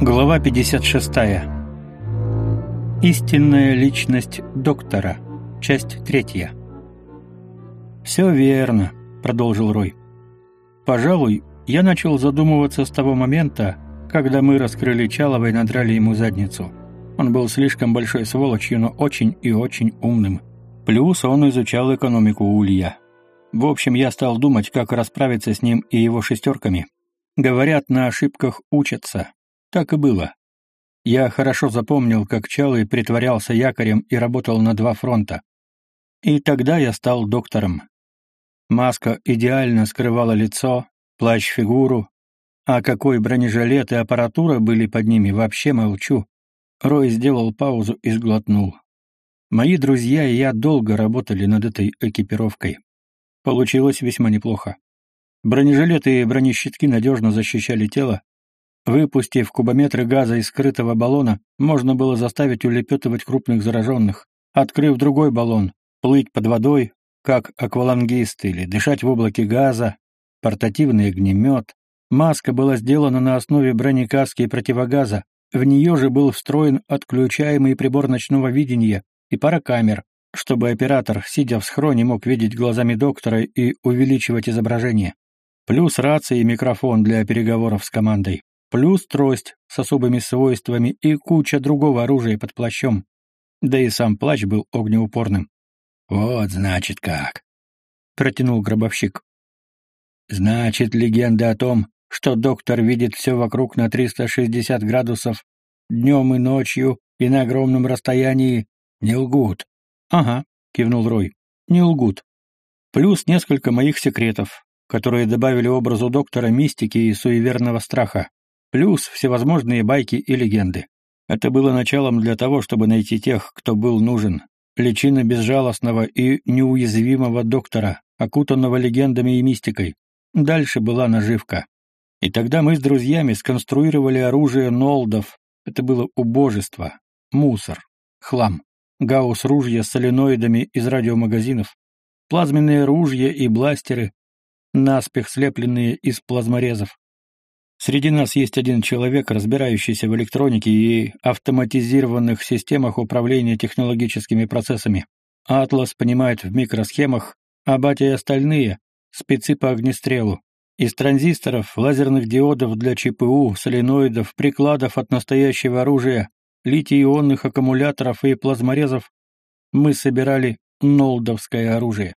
Глава 56. Истинная личность доктора. Часть третья. «Все верно», — продолжил Рой. «Пожалуй, я начал задумываться с того момента, когда мы раскрыли Чалова и надрали ему задницу. Он был слишком большой сволочью, но очень и очень умным. Плюс он изучал экономику улья. В общем, я стал думать, как расправиться с ним и его шестерками. Говорят, на ошибках учатся. Так и было. Я хорошо запомнил, как Чалый притворялся якорем и работал на два фронта. И тогда я стал доктором. Маска идеально скрывала лицо, плащ фигуру, а какой бронежилет и аппаратура были под ними, вообще молчу. Рой сделал паузу и сглотнул. Мои друзья и я долго работали над этой экипировкой. Получилось весьма неплохо. Бронежилеты и бронещитки надежно защищали тело, Выпустив кубометры газа из скрытого баллона, можно было заставить улепетывать крупных зараженных. Открыв другой баллон, плыть под водой, как аквалангист, или дышать в облаке газа, портативный огнемет. Маска была сделана на основе бронекаски и противогаза. В нее же был встроен отключаемый прибор ночного видения и пара камер, чтобы оператор, сидя в схроне, мог видеть глазами доктора и увеличивать изображение. Плюс рация и микрофон для переговоров с командой плюс трость с особыми свойствами и куча другого оружия под плащом. Да и сам плащ был огнеупорным. «Вот, значит, как!» — протянул гробовщик. «Значит, легенда о том, что доктор видит все вокруг на 360 градусов, днем и ночью, и на огромном расстоянии, не лгут». «Ага», — кивнул Рой, — «не лгут. Плюс несколько моих секретов, которые добавили образу доктора мистики и суеверного страха плюс всевозможные байки и легенды. Это было началом для того, чтобы найти тех, кто был нужен, личина безжалостного и неуязвимого доктора, окутанного легендами и мистикой. Дальше была наживка. И тогда мы с друзьями сконструировали оружие Нолдов. Это было убожество, мусор, хлам, гаусс-ружья с соленоидами из радиомагазинов, плазменные ружья и бластеры, наспех слепленные из плазморезов, Среди нас есть один человек, разбирающийся в электронике и автоматизированных системах управления технологическими процессами. Атлас понимает в микросхемах, а батя и остальные — спецы по огнестрелу. Из транзисторов, лазерных диодов для ЧПУ, соленоидов, прикладов от настоящего оружия, литий-ионных аккумуляторов и плазморезов мы собирали нолдовское оружие.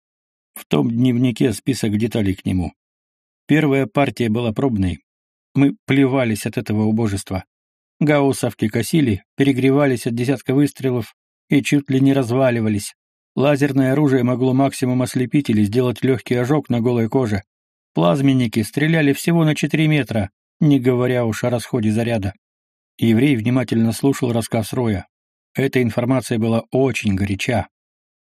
В том дневнике список деталей к нему. Первая партия была пробной, мы плевались от этого убожества. Гауссовки косили, перегревались от десятка выстрелов и чуть ли не разваливались. Лазерное оружие могло максимум ослепить или сделать легкий ожог на голой коже. Плазменники стреляли всего на 4 метра, не говоря уж о расходе заряда. Еврей внимательно слушал рассказ Роя. Эта информация была очень горяча.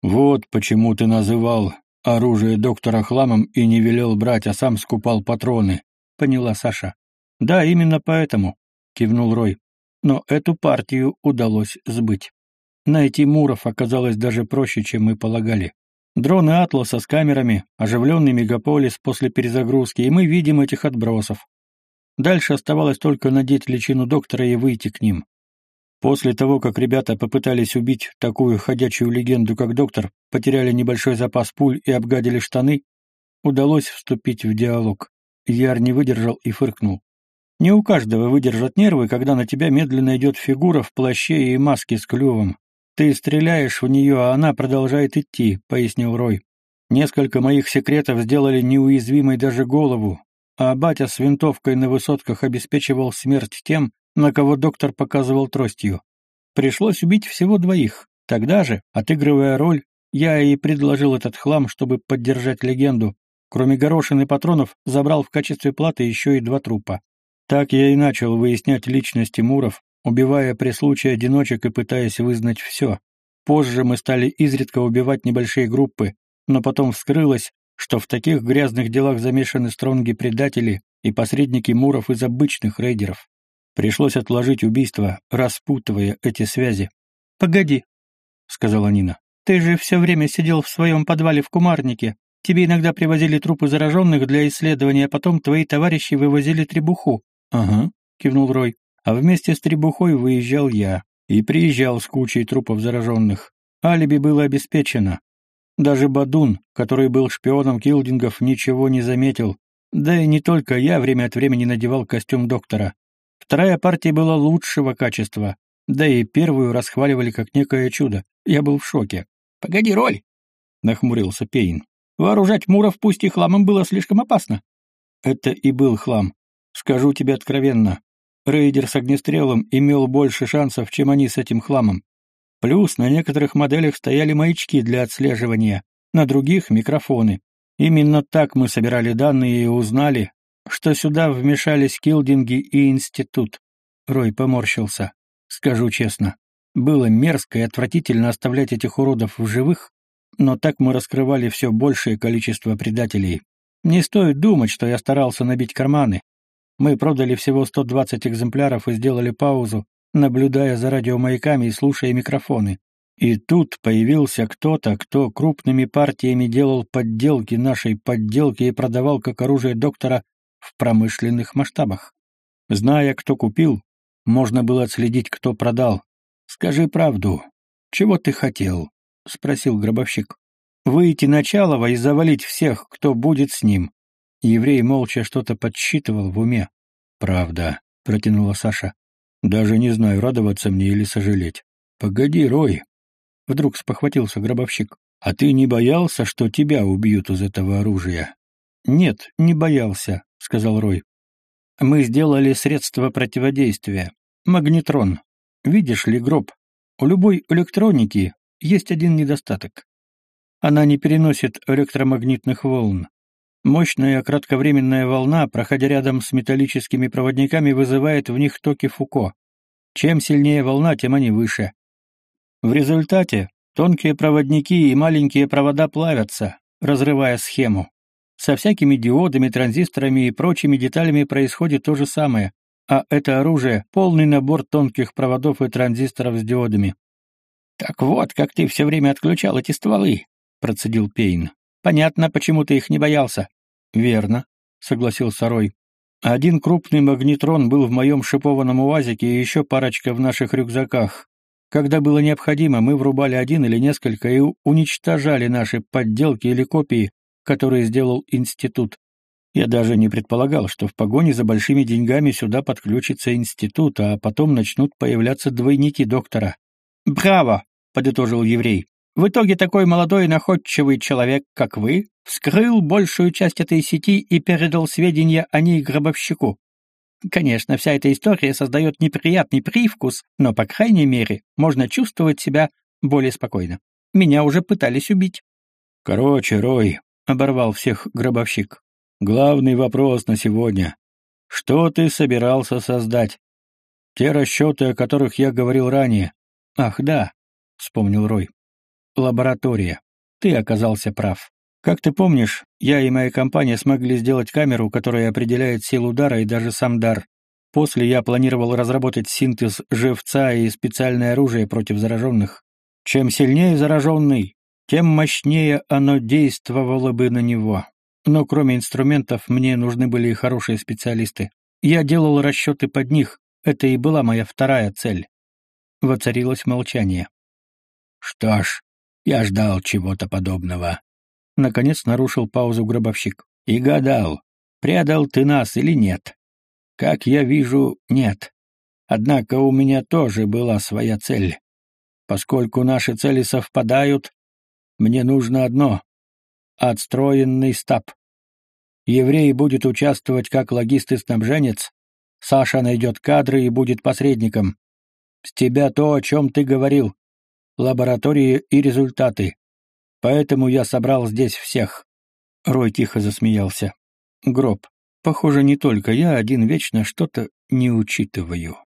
«Вот почему ты называл оружие доктора хламом и не велел брать, а сам скупал патроны», — поняла Саша. «Да, именно поэтому», — кивнул Рой. «Но эту партию удалось сбыть. Найти Муров оказалось даже проще, чем мы полагали. Дроны Атласа с камерами, оживленный мегаполис после перезагрузки, и мы видим этих отбросов. Дальше оставалось только надеть личину доктора и выйти к ним. После того, как ребята попытались убить такую ходячую легенду, как доктор, потеряли небольшой запас пуль и обгадили штаны, удалось вступить в диалог. Яр не выдержал и фыркнул. Не у каждого выдержат нервы, когда на тебя медленно идет фигура в плаще и маске с клювом. Ты стреляешь в нее, а она продолжает идти, — пояснил Рой. Несколько моих секретов сделали неуязвимой даже голову, а батя с винтовкой на высотках обеспечивал смерть тем, на кого доктор показывал тростью. Пришлось убить всего двоих. Тогда же, отыгрывая роль, я и предложил этот хлам, чтобы поддержать легенду. Кроме горошин и патронов, забрал в качестве платы еще и два трупа. Так я и начал выяснять личность Тимуров, убивая при случае одиночек и пытаясь вызнать все. Позже мы стали изредка убивать небольшие группы, но потом вскрылось, что в таких грязных делах замешаны стронги-предатели и посредники Муров из обычных рейдеров. Пришлось отложить убийство, распутывая эти связи. «Погоди», — сказала Нина. «Ты же все время сидел в своем подвале в кумарнике. Тебе иногда привозили трупы зараженных для исследования, а потом твои товарищи вывозили требуху. «Ага», — кивнул Рой. А вместе с требухой выезжал я и приезжал с кучей трупов зараженных. Алиби было обеспечено. Даже Бадун, который был шпионом Килдингов, ничего не заметил. Да и не только я время от времени надевал костюм доктора. Вторая партия была лучшего качества, да и первую расхваливали как некое чудо. Я был в шоке. «Погоди, роль!» — нахмурился Пейн. «Вооружать муров пусть и хламом было слишком опасно». Это и был хлам. Скажу тебе откровенно. Рейдер с огнестрелом имел больше шансов, чем они с этим хламом. Плюс на некоторых моделях стояли маячки для отслеживания, на других — микрофоны. Именно так мы собирали данные и узнали, что сюда вмешались Килдинги и Институт. Рой поморщился. Скажу честно, было мерзко и отвратительно оставлять этих уродов в живых, но так мы раскрывали все большее количество предателей. Не стоит думать, что я старался набить карманы. Мы продали всего 120 экземпляров и сделали паузу, наблюдая за радиомаяками и слушая микрофоны. И тут появился кто-то, кто крупными партиями делал подделки нашей подделки и продавал как оружие доктора в промышленных масштабах. Зная, кто купил, можно было отследить, кто продал. «Скажи правду. Чего ты хотел?» — спросил гробовщик. «Выйти на Чалова и завалить всех, кто будет с ним». Еврей молча что-то подсчитывал в уме. «Правда», — протянула Саша. «Даже не знаю, радоваться мне или сожалеть». «Погоди, Рой!» Вдруг спохватился гробовщик. «А ты не боялся, что тебя убьют из этого оружия?» «Нет, не боялся», — сказал Рой. «Мы сделали средство противодействия. Магнетрон. Видишь ли, гроб, у любой электроники есть один недостаток. Она не переносит электромагнитных волн. Мощная кратковременная волна, проходя рядом с металлическими проводниками, вызывает в них токи Фуко. Чем сильнее волна, тем они выше. В результате тонкие проводники и маленькие провода плавятся, разрывая схему. Со всякими диодами, транзисторами и прочими деталями происходит то же самое, а это оружие — полный набор тонких проводов и транзисторов с диодами. «Так вот, как ты все время отключал эти стволы», — процедил Пейн. «Понятно, почему ты их не боялся». «Верно», — согласился Рой. «Один крупный магнитрон был в моем шипованном УАЗике и еще парочка в наших рюкзаках. Когда было необходимо, мы врубали один или несколько и уничтожали наши подделки или копии, которые сделал институт. Я даже не предполагал, что в погоне за большими деньгами сюда подключится институт, а потом начнут появляться двойники доктора. «Браво!» — подытожил еврей. «В итоге такой молодой находчивый человек, как вы, вскрыл большую часть этой сети и передал сведения о ней гробовщику. Конечно, вся эта история создает неприятный привкус, но, по крайней мере, можно чувствовать себя более спокойно. Меня уже пытались убить». «Короче, Рой», — оборвал всех гробовщик, Главный вопрос на сегодня. Что ты собирался создать? Те расчеты, о которых я говорил ранее. Ах, да, вспомнил Рой. Лаборатория. Ты оказался прав. Как ты помнишь, я и моя компания смогли сделать камеру, которая определяет силу удара и даже сам дар. После я планировал разработать синтез живца и специальное оружие против зараженных. Чем сильнее зараженный, тем мощнее оно действовало бы на него. Но кроме инструментов мне нужны были и хорошие специалисты. Я делал расчеты под них, это и была моя вторая цель. Воцарилось молчание. «Что ж, я ждал чего-то подобного», — наконец нарушил паузу гробовщик. «И гадал, предал ты нас или нет. Как я вижу, нет. Однако у меня тоже была своя цель. Поскольку наши цели совпадают, мне нужно одно отстроенный стаб. Еврей будет участвовать как логист и снабженец, Саша найдет кадры и будет посредником. С тебя то, о чем ты говорил, лаборатории и результаты. Поэтому я собрал здесь всех». Рой тихо засмеялся. «Гроб. Похоже, не только я один вечно что-то не учитываю».